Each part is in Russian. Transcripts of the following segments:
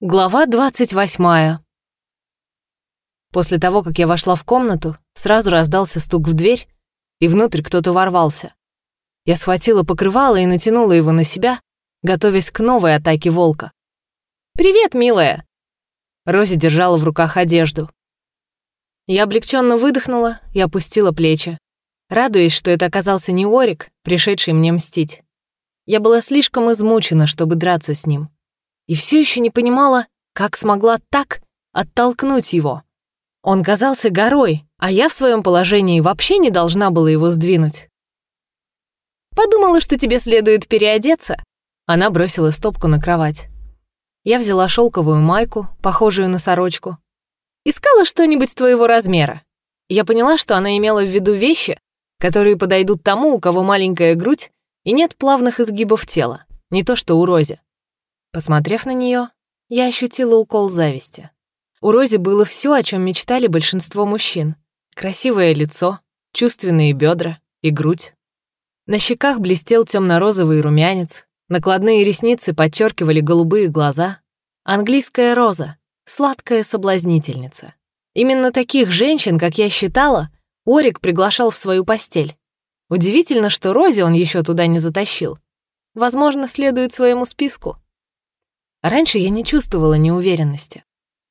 Глава 28. После того, как я вошла в комнату, сразу раздался стук в дверь, и внутрь кто-то ворвался. Я схватила покрывало и натянула его на себя, готовясь к новой атаке волка. «Привет, милая!» Рози держала в руках одежду. Я облегченно выдохнула и опустила плечи, радуясь, что это оказался не Орик, пришедший мне мстить. Я была слишком измучена, чтобы драться с ним и все еще не понимала, как смогла так оттолкнуть его. Он казался горой, а я в своем положении вообще не должна была его сдвинуть. «Подумала, что тебе следует переодеться». Она бросила стопку на кровать. Я взяла шелковую майку, похожую на сорочку. Искала что-нибудь твоего размера. Я поняла, что она имела в виду вещи, которые подойдут тому, у кого маленькая грудь и нет плавных изгибов тела, не то что у Рози. Посмотрев на нее, я ощутила укол зависти. У Рози было все, о чем мечтали большинство мужчин. Красивое лицо, чувственные бедра и грудь. На щеках блестел темно-розовый румянец, накладные ресницы подчеркивали голубые глаза. Английская роза, сладкая соблазнительница. Именно таких женщин, как я считала, Орик приглашал в свою постель. Удивительно, что Рози он еще туда не затащил. Возможно, следует своему списку. Раньше я не чувствовала неуверенности.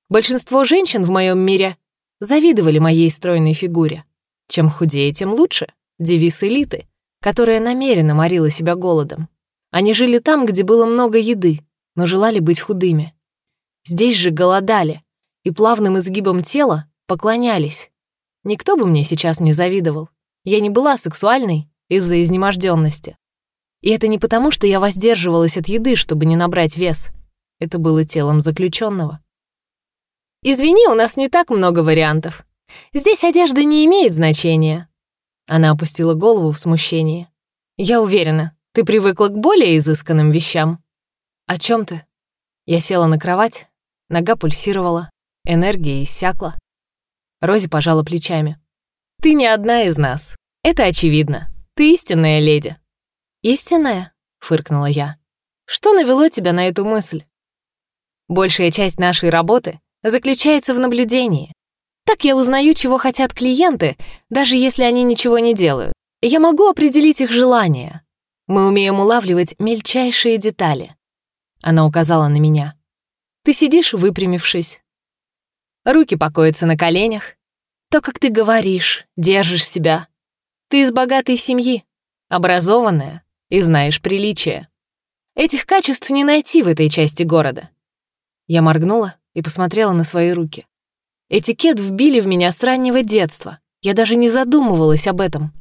Большинство женщин в моем мире завидовали моей стройной фигуре. Чем худее, тем лучше. Девиз элиты, которая намеренно морила себя голодом. Они жили там, где было много еды, но желали быть худыми. Здесь же голодали и плавным изгибом тела поклонялись. Никто бы мне сейчас не завидовал. Я не была сексуальной из-за изнеможденности. И это не потому, что я воздерживалась от еды, чтобы не набрать вес. Это было телом заключенного. «Извини, у нас не так много вариантов. Здесь одежда не имеет значения». Она опустила голову в смущении. «Я уверена, ты привыкла к более изысканным вещам». «О чем ты?» Я села на кровать, нога пульсировала, энергия иссякла. Рози пожала плечами. «Ты не одна из нас. Это очевидно. Ты истинная леди». «Истинная?» — фыркнула я. «Что навело тебя на эту мысль?» Большая часть нашей работы заключается в наблюдении. Так я узнаю, чего хотят клиенты, даже если они ничего не делают. Я могу определить их желания. Мы умеем улавливать мельчайшие детали. Она указала на меня. Ты сидишь, выпрямившись. Руки покоятся на коленях. То, как ты говоришь, держишь себя. Ты из богатой семьи, образованная и знаешь приличия. Этих качеств не найти в этой части города. Я моргнула и посмотрела на свои руки. Этикет вбили в меня с раннего детства. Я даже не задумывалась об этом.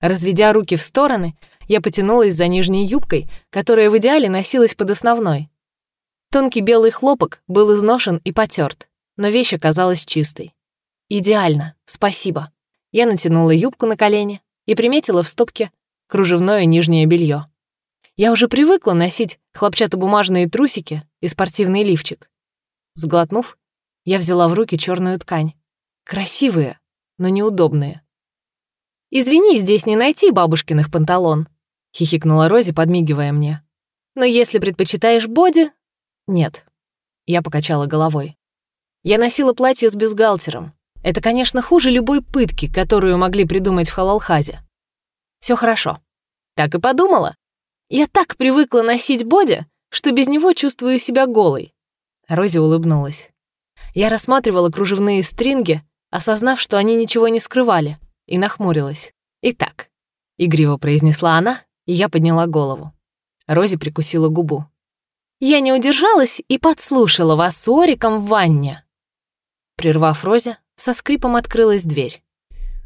Разведя руки в стороны, я потянулась за нижней юбкой, которая в идеале носилась под основной. Тонкий белый хлопок был изношен и потерт, но вещь оказалась чистой. «Идеально, спасибо». Я натянула юбку на колени и приметила в стопке кружевное нижнее белье. Я уже привыкла носить хлопчатобумажные трусики и спортивный лифчик. Сглотнув, я взяла в руки черную ткань. Красивые, но неудобные. «Извини, здесь не найти бабушкиных панталон», — хихикнула Рози, подмигивая мне. «Но если предпочитаешь боди...» «Нет». Я покачала головой. Я носила платье с бюстгальтером. Это, конечно, хуже любой пытки, которую могли придумать в Халалхазе. Все хорошо. Так и подумала. Я так привыкла носить боди, что без него чувствую себя голой. Рози улыбнулась. Я рассматривала кружевные стринги, осознав, что они ничего не скрывали, и нахмурилась. «Итак», — игриво произнесла она, и я подняла голову. Рози прикусила губу. «Я не удержалась и подслушала вас с Ориком в ванне». Прервав Рози, со скрипом открылась дверь.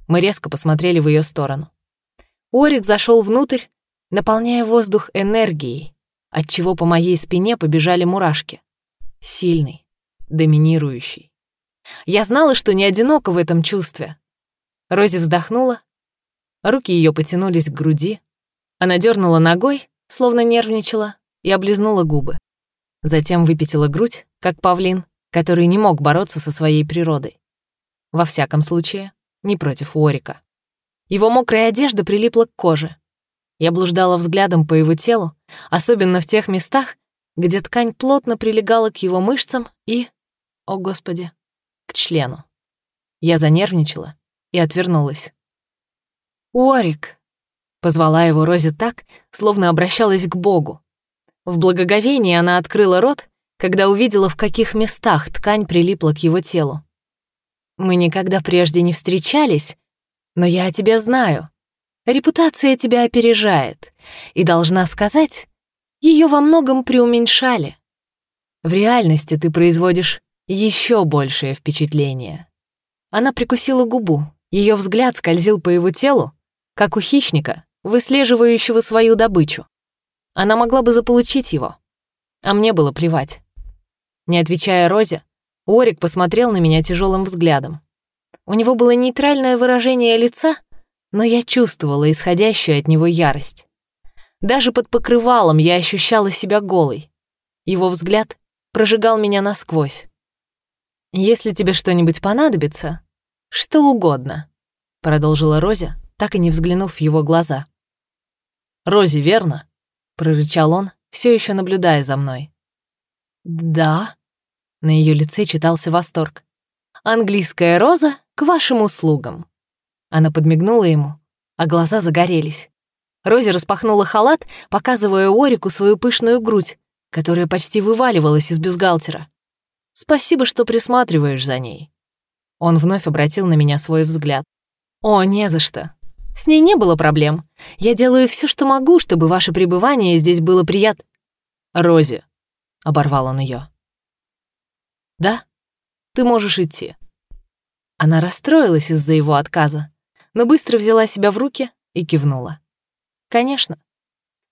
Мы резко посмотрели в ее сторону. Орик зашел внутрь наполняя воздух энергией, отчего по моей спине побежали мурашки. Сильный, доминирующий. Я знала, что не одинока в этом чувстве. Рози вздохнула, руки ее потянулись к груди, она дернула ногой, словно нервничала, и облизнула губы. Затем выпятила грудь, как павлин, который не мог бороться со своей природой. Во всяком случае, не против Уорика. Его мокрая одежда прилипла к коже, я блуждала взглядом по его телу, особенно в тех местах, где ткань плотно прилегала к его мышцам и, о господи, к члену. Я занервничала и отвернулась. «Уорик!» — позвала его Рози так, словно обращалась к Богу. В благоговении она открыла рот, когда увидела, в каких местах ткань прилипла к его телу. «Мы никогда прежде не встречались, но я о тебе знаю. Репутация тебя опережает, и, должна сказать, ее во многом преуменьшали. В реальности ты производишь еще большее впечатление». Она прикусила губу, ее взгляд скользил по его телу, как у хищника, выслеживающего свою добычу. Она могла бы заполучить его, а мне было плевать. Не отвечая Розе, Орик посмотрел на меня тяжелым взглядом. У него было нейтральное выражение лица, но я чувствовала исходящую от него ярость. Даже под покрывалом я ощущала себя голой. Его взгляд прожигал меня насквозь. «Если тебе что-нибудь понадобится, что угодно», — продолжила Розя, так и не взглянув в его глаза. «Рози, верно?» — прорычал он, все еще наблюдая за мной. «Да», — на ее лице читался восторг. «Английская роза к вашим услугам». Она подмигнула ему, а глаза загорелись. Рози распахнула халат, показывая Орику свою пышную грудь, которая почти вываливалась из бюстгальтера. «Спасибо, что присматриваешь за ней». Он вновь обратил на меня свой взгляд. «О, не за что. С ней не было проблем. Я делаю все, что могу, чтобы ваше пребывание здесь было приятно». «Рози», — оборвал он ее. «Да, ты можешь идти». Она расстроилась из-за его отказа, но быстро взяла себя в руки и кивнула. «Конечно».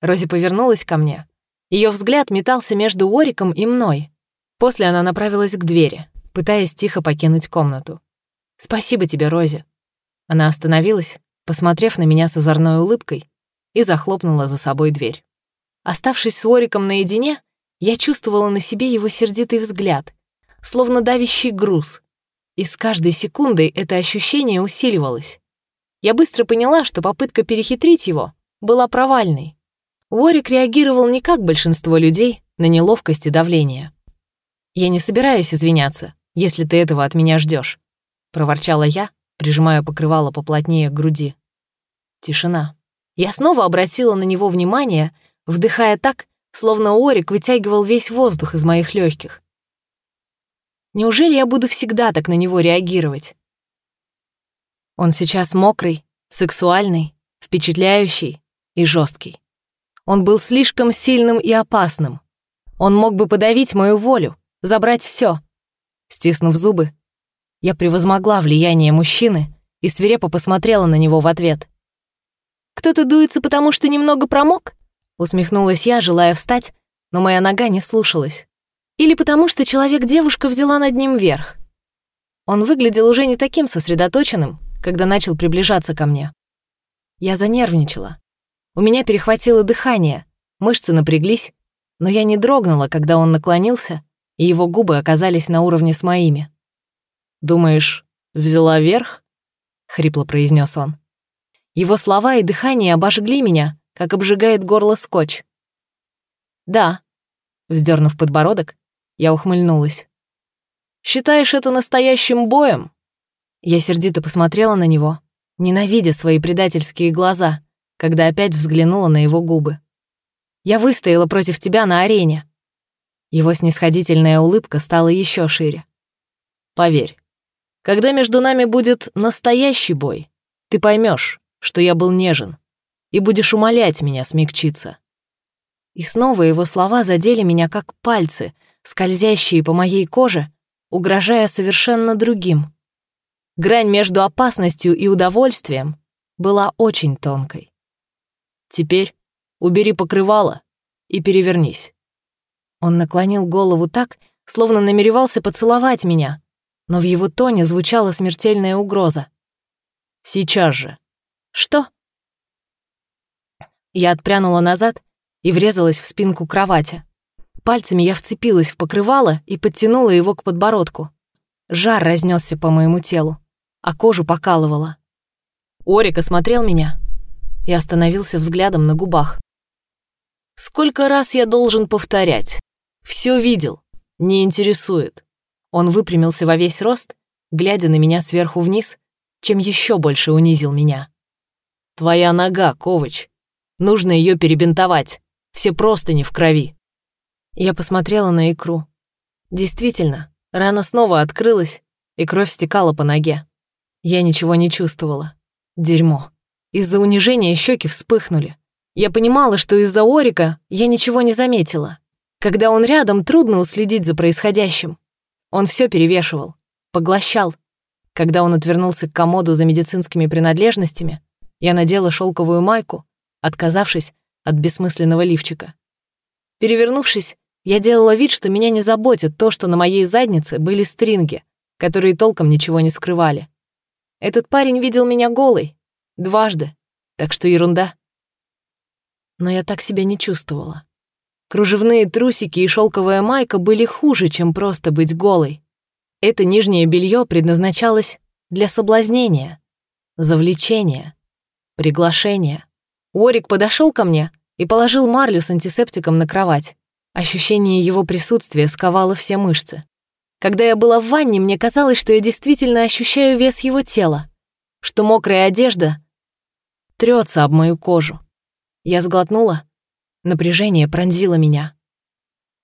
Рози повернулась ко мне. Ее взгляд метался между Ориком и мной. После она направилась к двери, пытаясь тихо покинуть комнату. «Спасибо тебе, Рози». Она остановилась, посмотрев на меня с озорной улыбкой, и захлопнула за собой дверь. Оставшись с Ориком наедине, я чувствовала на себе его сердитый взгляд, словно давящий груз, и с каждой секундой это ощущение усиливалось. Я быстро поняла, что попытка перехитрить его была провальной. Уорик реагировал не как большинство людей на неловкость и давление. «Я не собираюсь извиняться, если ты этого от меня ждешь, проворчала я, прижимая покрывало поплотнее к груди. Тишина. Я снова обратила на него внимание, вдыхая так, словно Орик вытягивал весь воздух из моих легких. Неужели я буду всегда так на него реагировать? Он сейчас мокрый, сексуальный, впечатляющий и жесткий. Он был слишком сильным и опасным. Он мог бы подавить мою волю, забрать все. Стиснув зубы, я превозмогла влияние мужчины и свирепо посмотрела на него в ответ. «Кто-то дуется, потому что немного промок?» Усмехнулась я, желая встать, но моя нога не слушалась. Или потому что человек-девушка взяла над ним верх. Он выглядел уже не таким сосредоточенным, когда начал приближаться ко мне. Я занервничала. У меня перехватило дыхание, мышцы напряглись, но я не дрогнула, когда он наклонился, и его губы оказались на уровне с моими. «Думаешь, взяла верх?» — хрипло произнес он. Его слова и дыхание обожгли меня, как обжигает горло скотч. «Да», — вздернув подбородок, я ухмыльнулась. «Считаешь это настоящим боем?» Я сердито посмотрела на него, ненавидя свои предательские глаза, когда опять взглянула на его губы. «Я выстояла против тебя на арене». Его снисходительная улыбка стала еще шире. «Поверь, когда между нами будет настоящий бой, ты поймешь, что я был нежен, и будешь умолять меня смягчиться». И снова его слова задели меня как пальцы, скользящие по моей коже, угрожая совершенно другим. Грань между опасностью и удовольствием была очень тонкой. Теперь убери покрывало и перевернись. Он наклонил голову так, словно намеревался поцеловать меня, но в его тоне звучала смертельная угроза. «Сейчас же». «Что?» Я отпрянула назад и врезалась в спинку кровати. Пальцами я вцепилась в покрывало и подтянула его к подбородку. Жар разнесся по моему телу, а кожу покалывало. Орик осмотрел меня и остановился взглядом на губах. «Сколько раз я должен повторять? Все видел. Не интересует. Он выпрямился во весь рост, глядя на меня сверху вниз, чем еще больше унизил меня. «Твоя нога, Ковач. Нужно ее перебинтовать. Все просто не в крови». Я посмотрела на икру. Действительно, рана снова открылась, и кровь стекала по ноге. Я ничего не чувствовала. Дерьмо. Из-за унижения щеки вспыхнули. Я понимала, что из-за Орика я ничего не заметила. Когда он рядом, трудно уследить за происходящим. Он все перевешивал, поглощал. Когда он отвернулся к комоду за медицинскими принадлежностями, я надела шелковую майку, отказавшись от бессмысленного лифчика. Перевернувшись, я делала вид, что меня не заботит то, что на моей заднице были стринги, которые толком ничего не скрывали. Этот парень видел меня голой. Дважды. Так что ерунда. Но я так себя не чувствовала. Кружевные трусики и шелковая майка были хуже, чем просто быть голой. Это нижнее белье предназначалось для соблазнения, завлечения, приглашения. Уорик подошел ко мне и положил марлю с антисептиком на кровать. Ощущение его присутствия сковало все мышцы. Когда я была в ванне, мне казалось, что я действительно ощущаю вес его тела, что мокрая одежда трется об мою кожу. Я сглотнула, напряжение пронзило меня.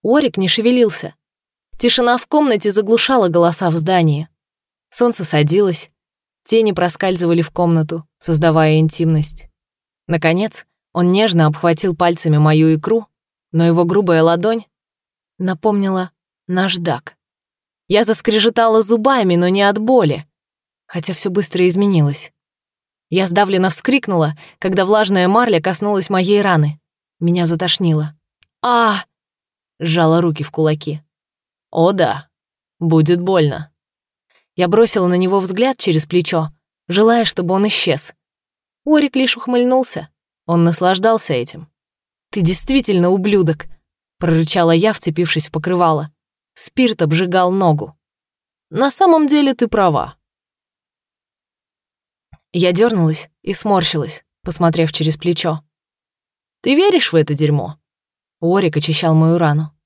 Орик не шевелился. Тишина в комнате заглушала голоса в здании. Солнце садилось, тени проскальзывали в комнату, создавая интимность. Наконец, он нежно обхватил пальцами мою икру, но его грубая ладонь напомнила наждак. Я заскрежетала зубами, но не от боли, хотя все быстро изменилось. Я сдавленно вскрикнула, когда влажная марля коснулась моей раны. Меня затошнило. а сжала руки в кулаки. «О да, будет больно». Я бросила на него взгляд через плечо, желая, чтобы он исчез. Орик лишь ухмыльнулся. Он наслаждался этим. «Ты действительно ублюдок!» — прорычала я, вцепившись в покрывало. Спирт обжигал ногу. «На самом деле ты права». Я дернулась и сморщилась, посмотрев через плечо. «Ты веришь в это дерьмо?» Орик очищал мою рану.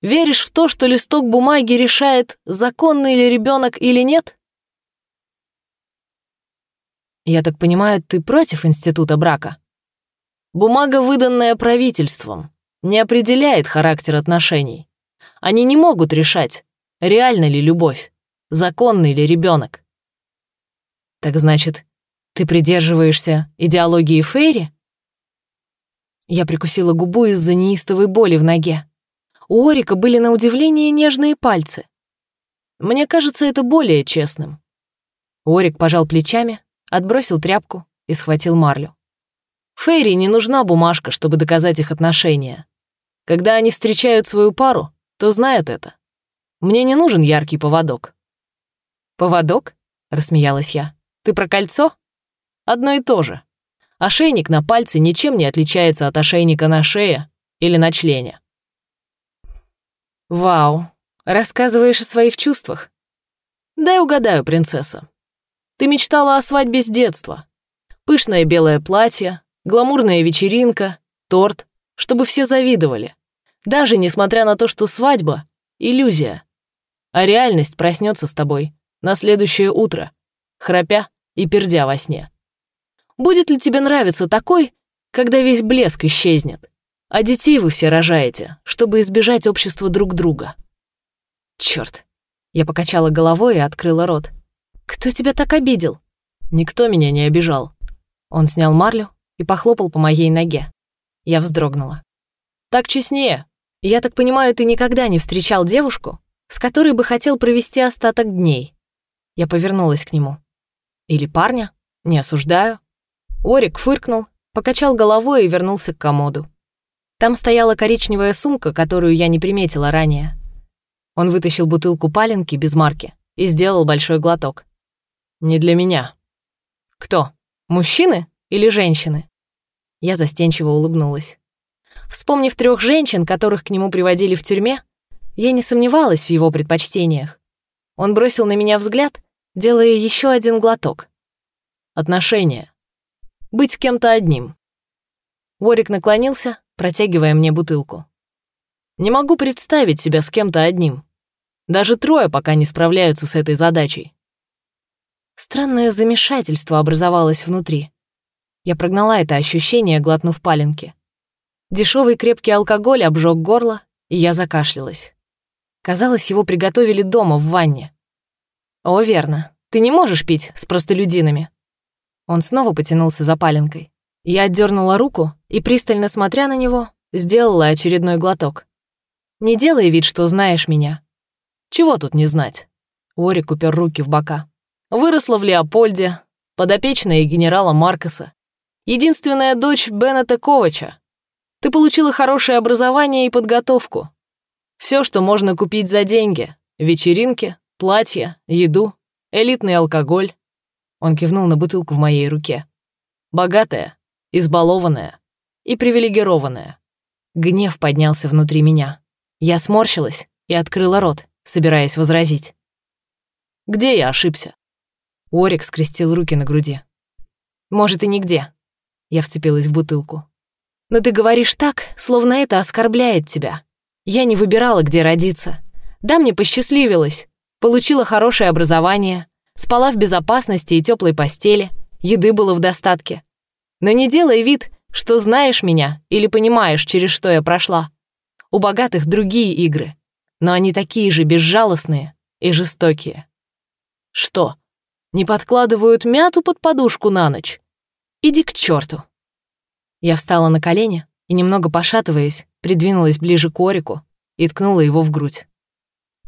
«Веришь в то, что листок бумаги решает, законный ли ребенок или нет?» «Я так понимаю, ты против института брака?» Бумага, выданная правительством, не определяет характер отношений. Они не могут решать, реальна ли любовь, законный ли ребенок. Так значит, ты придерживаешься идеологии Фейри? Я прикусила губу из-за неистовой боли в ноге. У Орика были на удивление нежные пальцы. Мне кажется, это более честным. Орик пожал плечами, отбросил тряпку и схватил марлю. Фейри не нужна бумажка, чтобы доказать их отношения. Когда они встречают свою пару, то знают это. Мне не нужен яркий поводок». «Поводок?» — рассмеялась я. «Ты про кольцо?» «Одно и то же. Ошейник на пальце ничем не отличается от ошейника на шее или на члене». «Вау, рассказываешь о своих чувствах?» «Дай угадаю, принцесса. Ты мечтала о свадьбе с детства. Пышное белое платье, Гламурная вечеринка, торт, чтобы все завидовали. Даже несмотря на то, что свадьба — иллюзия. А реальность проснется с тобой на следующее утро, храпя и пердя во сне. Будет ли тебе нравиться такой, когда весь блеск исчезнет, а детей вы все рожаете, чтобы избежать общества друг друга? Черт! Я покачала головой и открыла рот. «Кто тебя так обидел?» «Никто меня не обижал». Он снял марлю, и похлопал по моей ноге. Я вздрогнула. «Так честнее. Я так понимаю, ты никогда не встречал девушку, с которой бы хотел провести остаток дней?» Я повернулась к нему. «Или парня? Не осуждаю». Орик фыркнул, покачал головой и вернулся к комоду. Там стояла коричневая сумка, которую я не приметила ранее. Он вытащил бутылку паленки без марки и сделал большой глоток. «Не для меня». «Кто? Мужчины?» Или женщины?» Я застенчиво улыбнулась. Вспомнив трех женщин, которых к нему приводили в тюрьме, я не сомневалась в его предпочтениях. Он бросил на меня взгляд, делая еще один глоток. Отношения. Быть с кем-то одним. Ворик наклонился, протягивая мне бутылку. Не могу представить себя с кем-то одним. Даже трое пока не справляются с этой задачей. Странное замешательство образовалось внутри. Я прогнала это ощущение, глотнув паленки. Дешевый крепкий алкоголь обжег горло, и я закашлялась. Казалось, его приготовили дома в ванне. «О, верно. Ты не можешь пить с простолюдинами». Он снова потянулся за паленкой. Я отдернула руку и, пристально смотря на него, сделала очередной глоток. «Не делай вид, что знаешь меня». «Чего тут не знать?» Уорик упер руки в бока. «Выросла в Леопольде, подопечная генерала Маркоса. Единственная дочь Беннета Ковача. Ты получила хорошее образование и подготовку. Все, что можно купить за деньги. Вечеринки, платья, еду, элитный алкоголь». Он кивнул на бутылку в моей руке. «Богатая, избалованная и привилегированная. Гнев поднялся внутри меня. Я сморщилась и открыла рот, собираясь возразить. «Где я ошибся?» Орик скрестил руки на груди. «Может, и нигде». Я вцепилась в бутылку. «Но ты говоришь так, словно это оскорбляет тебя. Я не выбирала, где родиться. Да, мне посчастливилось. Получила хорошее образование, спала в безопасности и теплой постели, еды было в достатке. Но не делай вид, что знаешь меня или понимаешь, через что я прошла. У богатых другие игры, но они такие же безжалостные и жестокие. Что, не подкладывают мяту под подушку на ночь? Иди к черту. Я встала на колени и, немного пошатываясь, придвинулась ближе к Орику и ткнула его в грудь.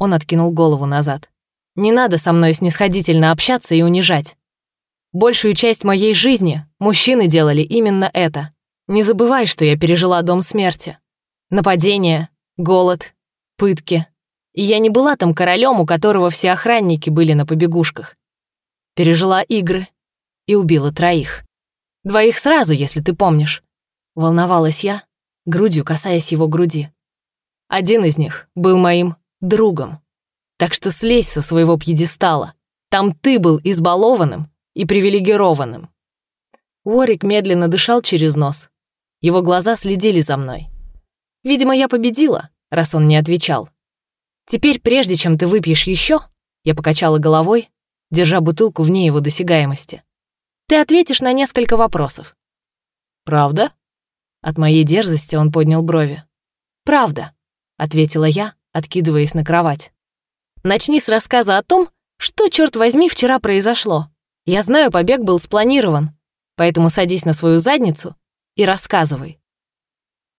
Он откинул голову назад. «Не надо со мной снисходительно общаться и унижать. Большую часть моей жизни мужчины делали именно это. Не забывай, что я пережила дом смерти. Нападения, голод, пытки. И я не была там королем, у которого все охранники были на побегушках. Пережила игры и убила троих. Двоих сразу, если ты помнишь. Волновалась я, грудью касаясь его груди. Один из них был моим другом. Так что слезь со своего пьедестала. Там ты был избалованным и привилегированным. Уорик медленно дышал через нос. Его глаза следили за мной. Видимо, я победила, раз он не отвечал. Теперь, прежде чем ты выпьешь еще, я покачала головой, держа бутылку вне его досягаемости. Ты ответишь на несколько вопросов. Правда? От моей дерзости он поднял брови. Правда, ответила я, откидываясь на кровать. Начни с рассказа о том, что, черт возьми, вчера произошло. Я знаю, побег был спланирован, поэтому садись на свою задницу и рассказывай.